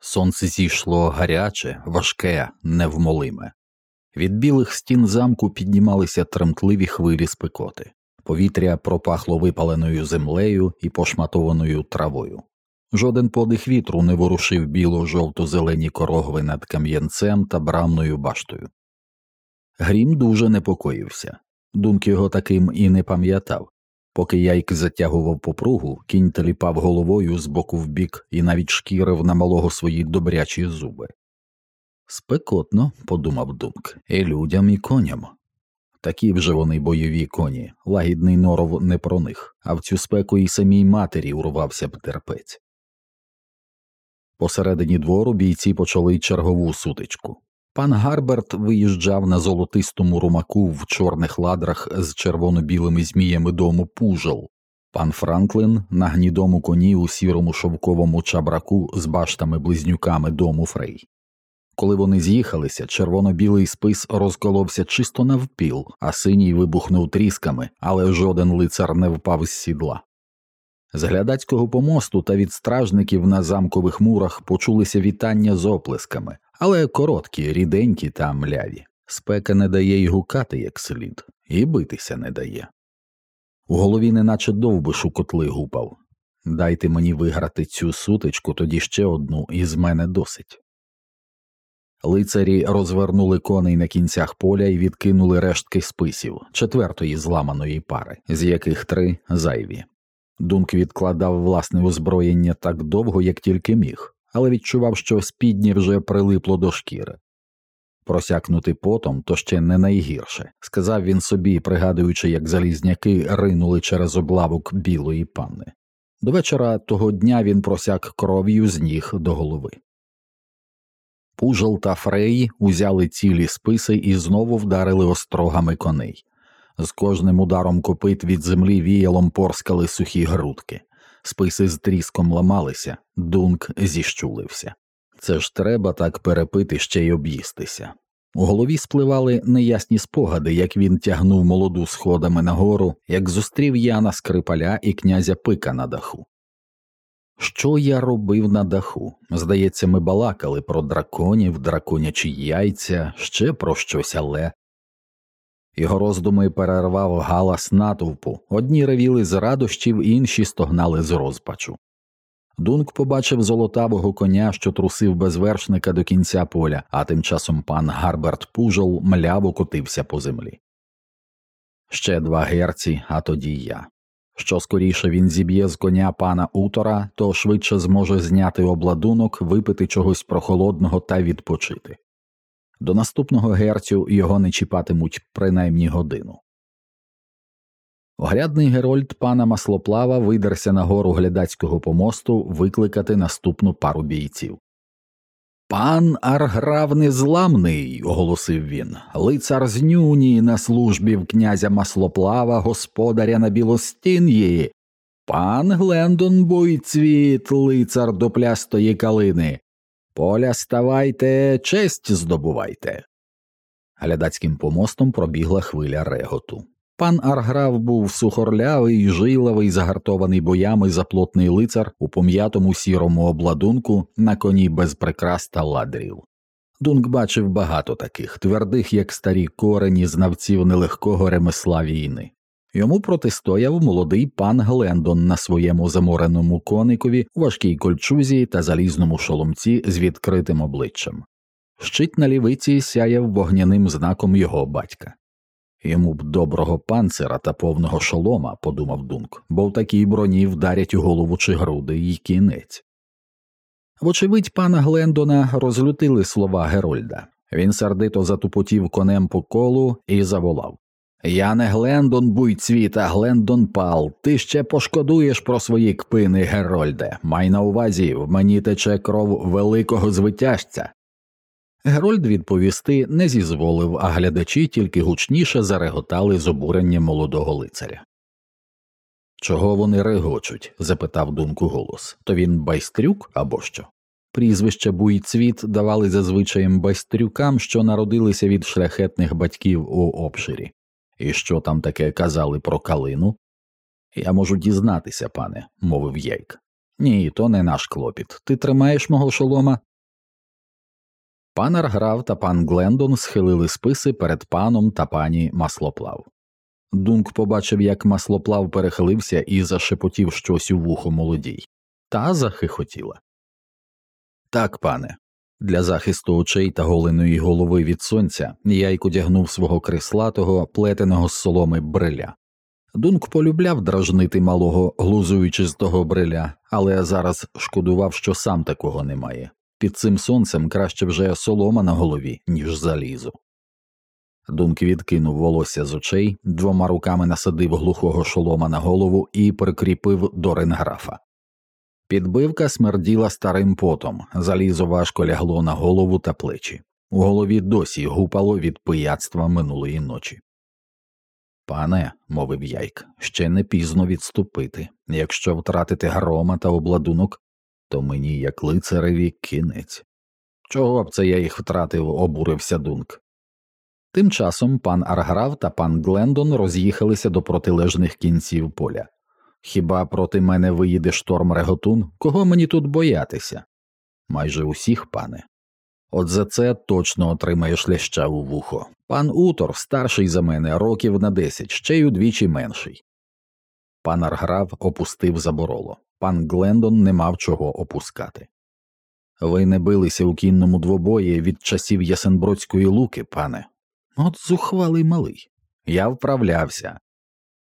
Сонце зійшло гаряче, важке, невмолиме. Від білих стін замку піднімалися тремтливі хвилі спекоти, повітря пропахло випаленою землею і пошматованою травою. Жоден подих вітру не ворушив біло жовто зелені корогви над кам'янцем та брамною баштою. Грім дуже непокоївся. Дунк його таким і не пам'ятав. Поки яйк затягував попругу, кінь таліпав головою з боку в бік і навіть шкірив на малого свої добрячі зуби. Спекотно, подумав Дунк, і людям, і коням. Такі вже вони бойові коні, лагідний норов не про них, а в цю спеку і самій матері урвався б терпець. Посередині двору бійці почали чергову сутичку. Пан Гарберт виїжджав на золотистому румаку в чорних ладрах з червоно-білими зміями дому пужел, пан Франклін на гнідому коні у сірому шовковому чабраку з баштами близнюками дому Фрей. Коли вони з'їхалися, червоно-білий спис розколовся чисто навпіл, а синій вибухнув трісками, але жоден лицар не впав з сідла. З глядацького помосту та від стражників на замкових мурах почулися вітання з оплесками, але короткі, ріденькі та мляві. Спека не дає й гукати як слід, і битися не дає. У голові неначе довбиш у котли гупав. Дайте мені виграти цю сутичку, тоді ще одну, і з мене досить. Лицарі розвернули коней на кінцях поля і відкинули рештки списів четвертої зламаної пари, з яких три зайві. Дунк відкладав власне озброєння так довго, як тільки міг, але відчував, що спідні вже прилипло до шкіри. Просякнути потом то ще не найгірше, сказав він собі, пригадуючи, як залізняки ринули через облавок білої панни. До вечора того дня він просяк кров'ю з ніг до голови. Пужел та Фрей узяли цілі списи і знову вдарили острогами коней. З кожним ударом копит від землі віялом порскали сухі грудки, списи з тріском ламалися, дунк зіщулився. Це ж треба так перепити ще й об'їстися. У голові спливали неясні спогади, як він тягнув молоду сходами нагору, як зустрів Яна Скрипаля і князя Пика на даху. Що я робив на даху? Здається, ми балакали про драконів, драконячі яйця, ще про щось, але його роздуми перервав галас натовпу, одні ревіли з радощів, інші стогнали з розпачу. Дунк побачив золотавого коня, що трусив без вершника до кінця поля, а тим часом пан Гарберт Пужол мляво котився по землі. Ще два герці, а тоді я. Що скоріше він зіб'є з коня пана Утора, то швидше зможе зняти обладунок, випити чогось прохолодного та відпочити. До наступного герцю його не чіпатимуть принаймні годину. Огрядний герольд пана маслоплава видерся на гору глядацького помосту викликати наступну пару бійців. Пан Арграв незламний, оголосив він, лицар з нюні на службі в князя маслоплава, господаря на білостін'ї, пан Глендон Буйцвіт, лицар до плястої калини, Поля ставайте, честь здобувайте. Глядацьким помостом пробігла хвиля реготу. Пан Арграф був сухорлявий, жиловий, загартований боями заплотний лицар у пом'ятому сірому обладунку на коні без прикрас та ладрів. Дунк бачив багато таких, твердих, як старі корені, знавців нелегкого ремесла війни. Йому протистояв молодий пан Глендон на своєму замореному коникові, важкій кольчузі та залізному шоломці з відкритим обличчям. Щит на лівиці сяяв вогняним знаком його батька. Йому б доброго панцира та повного шолома, подумав Дунк, бо в такій броні вдарять у голову чи груди й кінець. Вочевидь, пана Глендона розлютили слова Герольда. Він сердито затупотів конем по колу і заволав я не Глендон Буйцвіт, а Глендон Бал. Ти ще пошкодуєш про свої кпини, Герольде. Май на увазі, в мені тече кров великого звитяжця. Герольд відповісти не зізволив, а глядачі тільки гучніше зареготали з обурення молодого лицаря. Чого вони регочуть? запитав Дунка голос. То він байстрюк або що? Прізвище Буйцвіт давали зазвичаєм байстрюкам, що народилися від шляхетних батьків у обширі. І що там таке казали про калину? Я можу дізнатися, пане, мовив Яйк. Ні, то не наш клопіт. Ти тримаєш мого шолома? Пан Арграв та пан Глендон схилили списи перед паном та пані маслоплав. Дунк побачив, як маслоплав перехилився і зашепотів щось у вухо молодій, та захихотіла. Так, пане, для захисту очей та голеної голови від сонця яйк одягнув свого крислатого, плетеного з соломи бриля. Дунк полюбляв дражнити малого, глузуючи з того бриля, але зараз шкодував, що сам такого немає. Під цим сонцем краще вже солома на голові, ніж залізо. Дунк відкинув волосся з очей, двома руками насадив глухого шолома на голову і прикріпив до ренграфа. Підбивка смерділа старим потом, залізо важко лягло на голову та плечі. У голові досі гупало від пияцтва минулої ночі. Пане, мовив яйк, ще не пізно відступити. Якщо втратити грома та обладунок, то мені, як лицареві, кінець. Чого б це я їх втратив, обурився Дунк. Тим часом пан Арграв та пан Глендон роз'їхалися до протилежних кінців поля. Хіба проти мене виїде шторм реготун? Кого мені тут боятися? Майже усіх, пане. От за це точно отримаєш ляща у вухо. Пан Утор старший за мене, років на десять, ще й удвічі менший. Пан Арграв опустив забороло. Пан Глендон не мав чого опускати. Ви не билися у кінному двобої від часів Ясенбродської луки, пане. От зухвалий малий. Я вправлявся.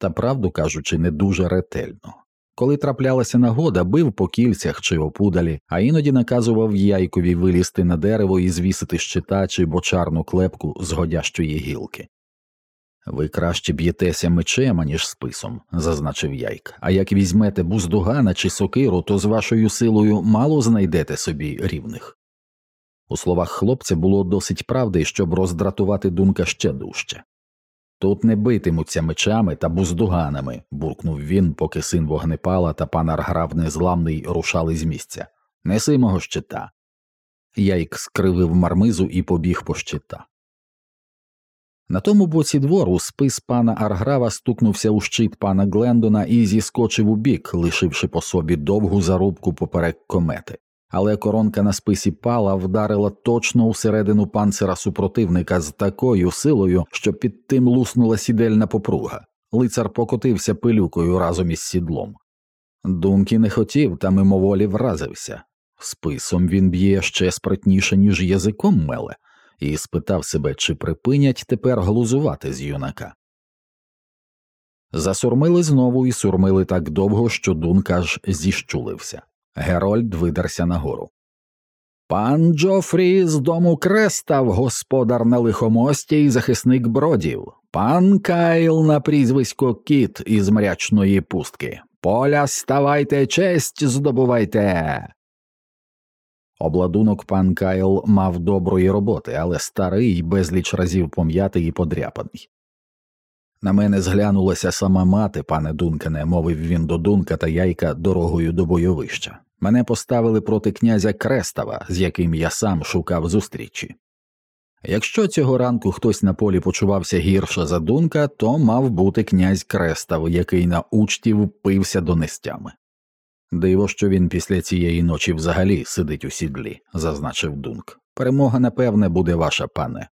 Та правду кажучи, не дуже ретельно. Коли траплялася нагода, бив по кільцях чи опудалі, а іноді наказував яйкові вилізти на дерево і звісити щита чи бочарну клепку з годящої гілки. Ви краще б'єтеся мечем, аніж списом, зазначив яйк, а як візьмете буздугана чи сокиру, то з вашою силою мало знайдете собі рівних. У словах хлопця було досить правди, щоб роздратувати дунка ще дужче. Тут не битимуться мечами та буздуганами, буркнув він, поки син вогнепала та пан Арграв незламний рушали з місця. Неси мого щита. Яйк скривив мармизу і побіг по щита. На тому боці двору спис пана Арграва стукнувся у щит пана Глендона і зіскочив у бік, лишивши по собі довгу зарубку поперек комети але коронка на списі пала вдарила точно усередину панцира супротивника з такою силою, що під тим луснула сідельна попруга. Лицар покотився пилюкою разом із сідлом. Дункі не хотів та мимоволі вразився. Списом він б'є ще спритніше, ніж язиком меле, і спитав себе, чи припинять тепер глузувати з юнака. Засурмили знову і сурмили так довго, що Дунк аж зіщулився. Герольд видерся нагору. Пан Джофрі з дому крестав, господар на лихомості і захисник бродів, пан Кайл на прізвисько Кіт із мрячної пустки. Поля ставайте, честь здобувайте. Обладунок пан Кайл мав доброї роботи, але старий, безліч разів пом'ятий і подряпаний. На мене зглянулася сама мати, пане Дункане, мовив він до Дунка та яйка дорогою до бойовища. Мене поставили проти князя Крестава, з яким я сам шукав зустрічі. Якщо цього ранку хтось на полі почувався гірше за Дунка, то мав бути князь Крестав, який на учті впився до нестями. Диво, що він після цієї ночі взагалі сидить у сідлі, зазначив Дунк. Перемога, напевне, буде ваша, пане.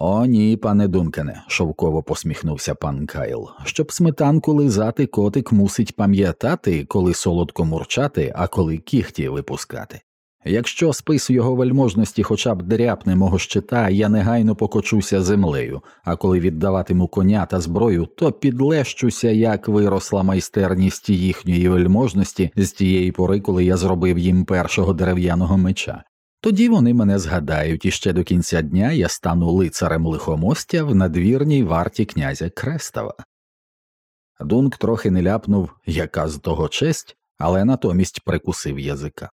О, ні, пане Дункане, шовково посміхнувся пан Кайл. Щоб сметанку лизати, котик мусить пам'ятати, коли солодко мурчати, а коли кіхті випускати. Якщо спис його вельможності хоча б дряпне мого щита, я негайно покочуся землею, а коли віддаватиму коня та зброю, то підлещуся, як виросла майстерність їхньої вельможності з тієї пори, коли я зробив їм першого дерев'яного меча. Тоді вони мене згадають, і ще до кінця дня я стану лицарем лихомостя в надвірній варті князя Крестова. Дунк трохи не ляпнув, яка з того честь, але натомість прикусив язика.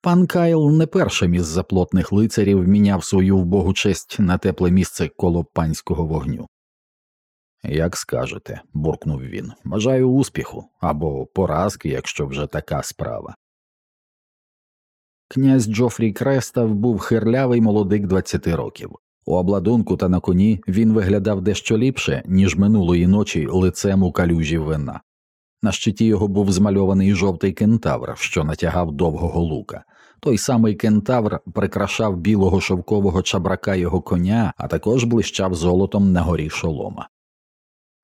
Пан Кайл не першим із заплотних лицарів міняв свою вбогу честь на тепле місце коло панського вогню. Як скажете, буркнув він, бажаю успіху або поразки, якщо вже така справа. Князь Джофрі Крестав був хирлявий молодик 20 років. У обладунку та на коні він виглядав дещо ліпше, ніж минулої ночі лицем у калюжі вина. На щиті його був змальований жовтий кентавр, що натягав довгого лука. Той самий кентавр прикрашав білого шовкового чабрака його коня, а також блищав золотом на горі шолома.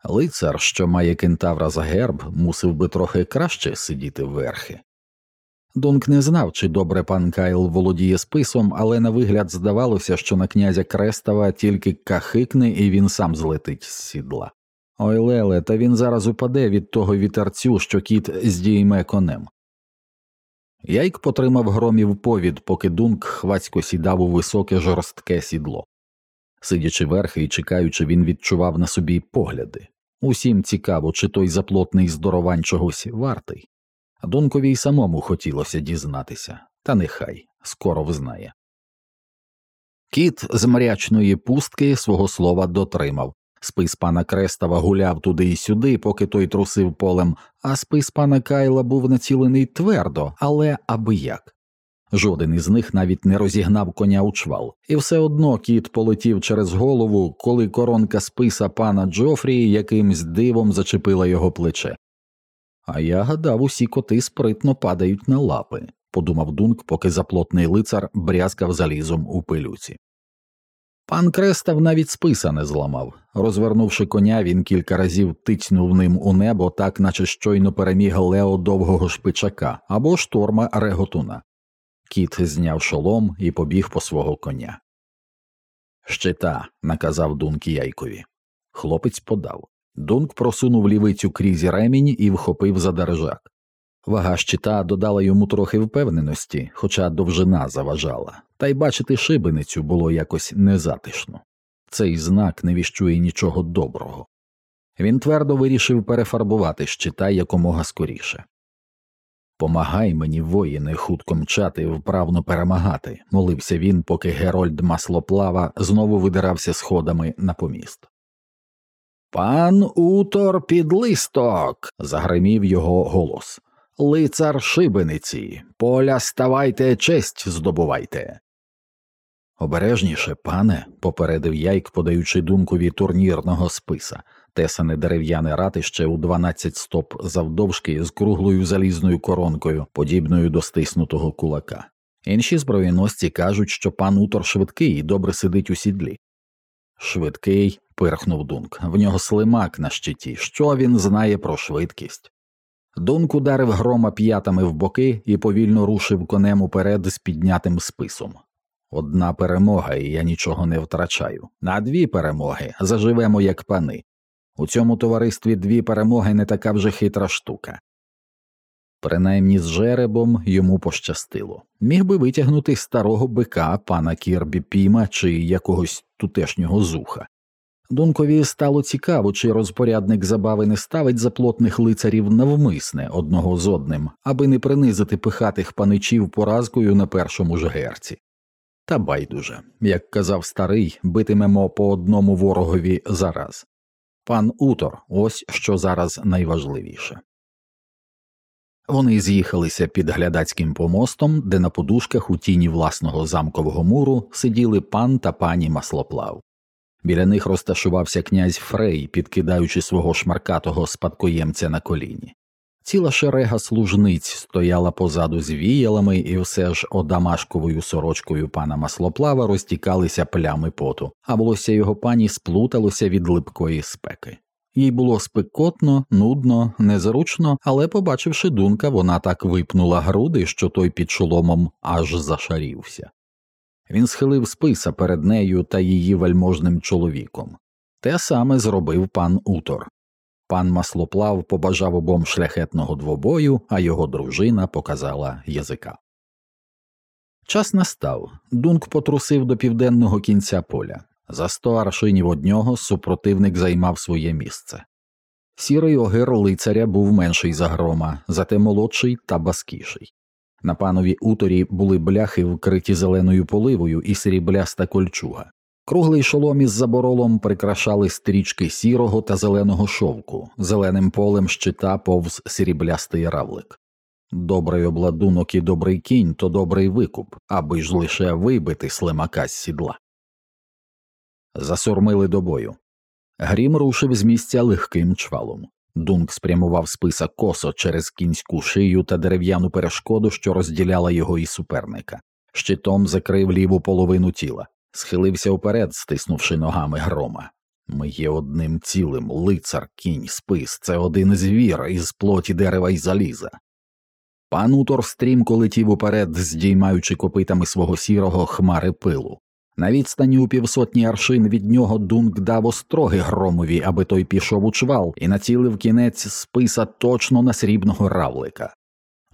Лицар, що має кентавра за герб, мусив би трохи краще сидіти верхи. Донк не знав, чи добре пан Кайл володіє списом, але на вигляд здавалося, що на князя Крестова тільки кахикне і він сам злетить з сідла. Ой леле, та він зараз упаде від того вітерцю, що кіт здійме конем. Яйк потримав громів повід, поки дунк хвацько сідав у високе жорстке сідло. Сидячи верхи і чекаючи, він відчував на собі погляди. Усім цікаво, чи той заплотний здоровань чогось вартий. Донкові й самому хотілося дізнатися, та нехай скоро взнає. Кіт з мрячної пустки свого слова дотримав. Спис пана Крестова гуляв туди й сюди, поки той трусив полем, а спис пана Кайла був націлений твердо, але аби як. Жоден із них навіть не розігнав коня у чвал, і все одно кіт полетів через голову, коли коронка списа пана Джофрі якимсь дивом зачепила його плече. А я гадав, усі коти спритно падають на лапи, подумав Дунк, поки заплотний лицар брязкав залізом у пилюці. Пан Крестав навіть списа не зламав. Розвернувши коня, він кілька разів тицьнув ним у небо, так наче щойно переміг Лео довгого шпичака або шторма реготуна. Кіт зняв шолом і побіг по свого коня. Щита, наказав Дунк яйкові. Хлопець подав. Дунк просунув лівицю крізь ремінь і вхопив за держак. Вага щита додала йому трохи впевненості, хоча довжина заважала, та й бачити шибеницю було якось незатишно. Цей знак не віщує нічого доброго. Він твердо вирішив перефарбувати щита якомога скоріше. Помагай мені, воїни, хутко мчати вправно перемагати, молився він, поки Герольд маслоплава знову видирався сходами на поміст. Пан Утор підлисток. загримів його голос. Лицар шибениці, поля ставайте, честь здобувайте. Обережніше, пане, попередив яйк, подаючи думкові турнірного списа, тесане дерев'яне ратище у 12 стоп завдовжки з круглою залізною коронкою, подібною до стиснутого кулака. Інші збройносці кажуть, що пан Утор швидкий і добре сидить у сідлі. Швидкий, пирхнув Дунк, в нього слимак на щиті. Що він знає про швидкість? Дунк ударив грома п'ятами в боки і повільно рушив конем уперед з піднятим списом. Одна перемога, і я нічого не втрачаю. На дві перемоги заживемо як пани. У цьому товаристві дві перемоги не така вже хитра штука. Принаймні з жеребом йому пощастило міг би витягнути старого бика пана Кірбі Піма чи якогось тутешнього зуха. Дункові стало цікаво, чи розпорядник забави не ставить заплотних лицарів навмисне одного з одним, аби не принизити пихатих паничів поразкою на першому ж герці. Та байдуже, як казав старий, битимемо по одному ворогові зараз. Пан Утор, ось що зараз найважливіше. Вони з'їхалися під глядацьким помостом, де на подушках у тіні власного замкового муру сиділи пан та пані маслоплав. Біля них розташувався князь Фрей, підкидаючи свого шмаркатого спадкоємця на коліні. Ціла шерега служниць стояла позаду з віялами, і все ж одамашковою сорочкою пана маслоплава розтікалися плями поту, а волосся його пані сплуталося від липкої спеки. Їй було спекотно, нудно, незручно, але, побачивши дунка, вона так випнула груди, що той під шоломом аж зашарівся. Він схилив списа перед нею та її вельможним чоловіком. Те саме зробив пан Утор. Пан маслоплав побажав обом шляхетного двобою, а його дружина показала язика. Час настав. Дунк потрусив до південного кінця поля. За сто аршинів однього супротивник займав своє місце. Сірий огир лицаря був менший за грома, зате молодший та баскіший. На панові уторі були бляхи, вкриті зеленою поливою і срібляста кольчуга. Круглий шолом із заборолом прикрашали стрічки сірого та зеленого шовку, зеленим полем щита повз сріблястий равлик. Добрий обладунок і добрий кінь то добрий викуп, аби ж лише вибити слимака з сідла. Засурмили до бою. Грім рушив з місця легким чвалом. Дунк спрямував списа косо через кінську шию та дерев'яну перешкоду, що розділяла його і суперника. Щитом закрив ліву половину тіла, схилився вперед, стиснувши ногами грома. Ми є одним цілим, лицар, кінь, спис, це один звір із плоті дерева й заліза. Пан Утор стрімко летів уперед, здіймаючи копитами свого сірого хмари пилу. На відстані у півсотні аршин від нього дунк дав остроги громові, аби той пішов у чвал, і націлив кінець списа точно на срібного равлика.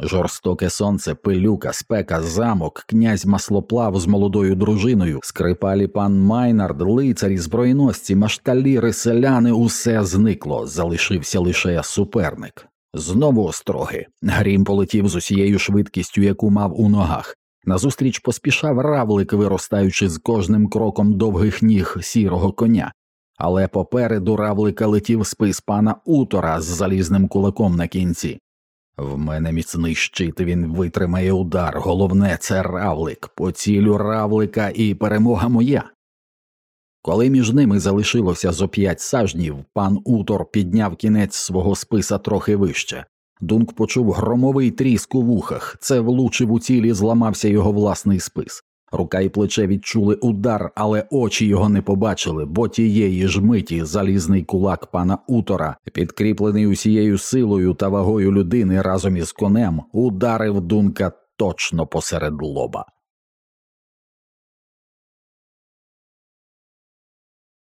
Жорстоке сонце, пилюка, спека, замок, князь маслоплав з молодою дружиною, скрипалі пан Майнард, лицарі, збройносці, машталіри, селяни, усе зникло, залишився лише суперник. Знову остроги. Грім полетів з усією швидкістю, яку мав у ногах. Назустріч поспішав равлик, виростаючи з кожним кроком довгих ніг сірого коня, але попереду равлика летів спис пана Утора з залізним кулаком на кінці. В мене міцний щит, він витримає удар. Головне це равлик, поцілю равлика і перемога моя. Коли між ними залишилося зо п'ять сажнів, пан Утор підняв кінець свого списа трохи вище. Дунк почув громовий тріск у вухах, це влучив у цілі, зламався його власний спис. Рука і плече відчули удар, але очі його не побачили, бо тієї ж миті залізний кулак пана Утора, підкріплений усією силою та вагою людини разом із конем, ударив дунка точно посеред лоба.